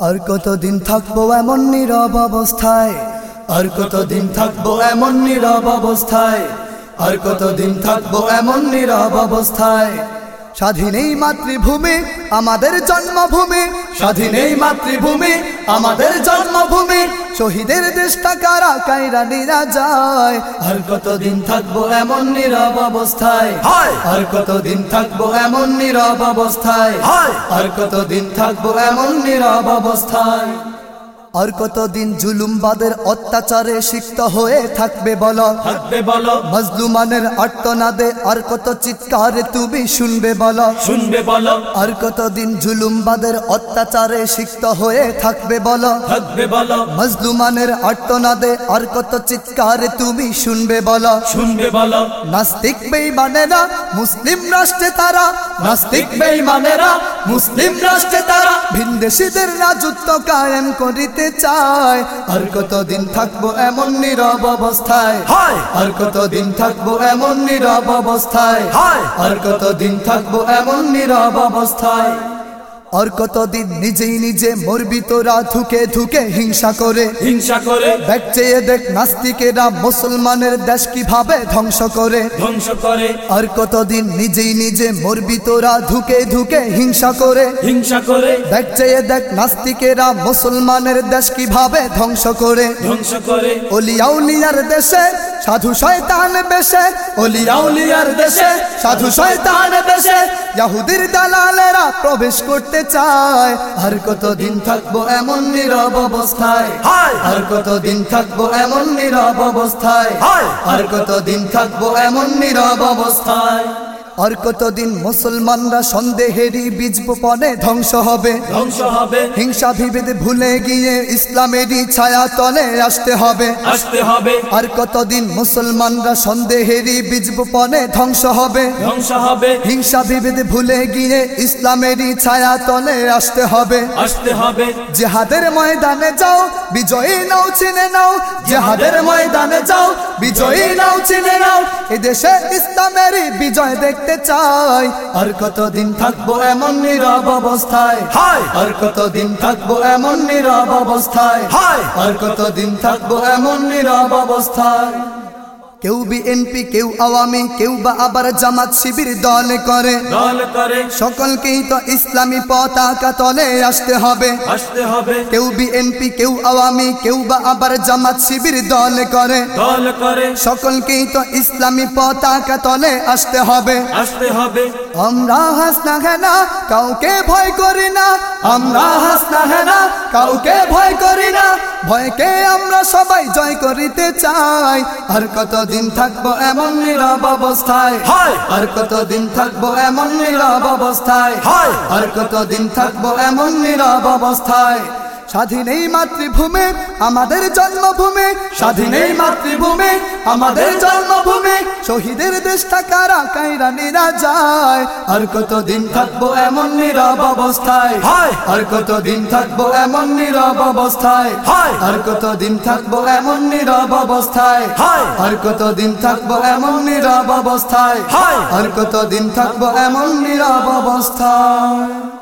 আর কতদিন থাকব এমন নীরব অবস্থায়? আর কতদিন থাকব এমন নীরব অবস্থায়? আর কতদিন থাকব এমন নীরব অবস্থায়? স্বাধীন এই মাতৃভূমি আমাদের জন্মভূমি। স্বাধীন এই মাতৃভূমি আমাদের জন্মভূমি। শহীদের দেশটা কারা কাইরা নিরা যায়। আর কতদিন থাকব এমন নীরব অবস্থায়? হায়! আর কতদিন থাকব এমন নীরব অবস্থায়? হায়! আর কতদিন থাকব এমন নীরব অবস্থায়? আর কতদিন জুলুমবাদের অত্যাচারে সিক্ত হয়ে থাকবে বল? থাকবে বলো। মজলুমানের আর্তনাদে আর কত চিৎকারে তুমি শুনবে বল? শুনবে বলো। আর কতদিন জুলুমবাদের অত্যাচারে সিক্ত হয়ে থাকবে বল? থাকবে বলো। মজলুমানের আর্তনাদে আর কত চিৎকারে তুমি শুনবে বলো? শুনবে বলো। নাস্তিক বেঈমানেরা মুসলিম রাষ্ট্রে তারা। নাস্তিক বেঈমানেরা মুসলিম রাষ্ট্রে তারা। ভিনদেশীদের রাজত্ব কায়েম করিতে চায় আর কতদিন থাকব এমন নীরব অবস্থায় হায়! আর কতদিন থাকব এমন নীরব অবস্থায় হায়! আর কতদিন থাকব এমন নীরব অবস্থায় আর কতদিন নিজেই নিজে মরবি তোরা ধুকে ধুকে হিংসা করে। হিংসা করে। দেখ চেয়ে দেখ নাস্তিকেরা মুসলমানের দেশ কীভাবে ধ্বংস করে। ধ্বংস করে। আর কতদিন নিজেই নিজে মরবি তোরা ধুকে ধুকে হিংসা করে। হিংসা করে। দেখ চেয়ে দেখ নাস্তিকেরা মুসলমানের দেশ কীভাবে ধ্বংস করে। ধ্বংস করে। অলিয়াউলিয়ার দেশে সাধু শয়তান বেশে অলিয়াউলিয়ার দেশে। সাধু শয়তান বেশে ইয়াহুদির দালালেরা প্রবেশ করতে চায়। আর কত দিন থাকব এমন নীরব অবস্থায়? হায়! আর কতদিন থাকব এমন নীরব অবস্থায়? হায়! আর কতদিন থাকব এমন নীরব অবস্থায়? আর কতদিন মুসলমানরা সন্দেহেরই বীজ বপনে ধ্বংস হবে? ধ্বংস হবে। হিংসা বিভেদ ভুলে গিয়ে ইসলামেরই ছায়া তলে আসতে হবে। আসতে হবে। আর কতদিন মুসলমানরা সন্দেহেরই বীজ বপনে ধ্বংস হবে? ধ্বংস হবে। হিংসা বিভেদ ভুলে গিয়ে ইসলামেরই ছায়া তলে আসতে হবে। আসতে হবে। জেহাদের ময়দানে যাও বিজয়ী নাও চিনে নাও। জেহাদের ময়দানে যাও বিজয়ী নাও চিনে নাও। এদেশে ইসলামেরই বিজয় দেখতে চাই আর কতদিন থাকব এমন নীরব অবস্থায় হায়! আর কতদিন থাকব এমন নীরব অবস্থায় হায়! আর কতদিন থাকব এমন নীরব অবস্থায় কেউ বিএনপি কেউ আওয়ামী কেউ বা আবার জামাত শিবির দল করে। দল করে। সকলকেই তো ইসলামী পতাকা তলে আসতে হবে। আসতে হবে। কেউ বিএনপি কেউ আওয়ামী কেউ বা আবার জামাত শিবির দল করে। দল করে। সকলকেই তো ইসলামী পতাকা তলে আসতে হবে। আসতে হবে। আমরা হাসনা হেনা কাউকে ভয় করি না। আমরা হাসনা হেনা কাউকে ভয় করি না। ভয়কে আমরা সবাই জয় করিতে চাই। আর কতদিন থাকব এমন নীরব অবস্থায়? হয়! আর কতদিন থাকব এমন নীরব অবস্থায়? হয়! আর কতদিন থাকব এমন নীরব অবস্থায়? স্বাধীন এই মাতৃভূমি আমাদের জন্মভূমি স্বাধীন এই মাতৃভূমি আমাদের জন্মভূমি শহীদের দেশটা কারা কাইরা নিরা যায় আর কতদিন থাকব এমন নীরব অবস্থায় হায়! আর কতদিন থাকব এমন নীরব অবস্থায় হায়! আর কতদিন থাকব এমন নীরব অবস্থায় হায়! আর কতদিন থাকব এমন নীরব অবস্থায় হায়! আর কতদিন থাকব এমন নীরব অবস্থায়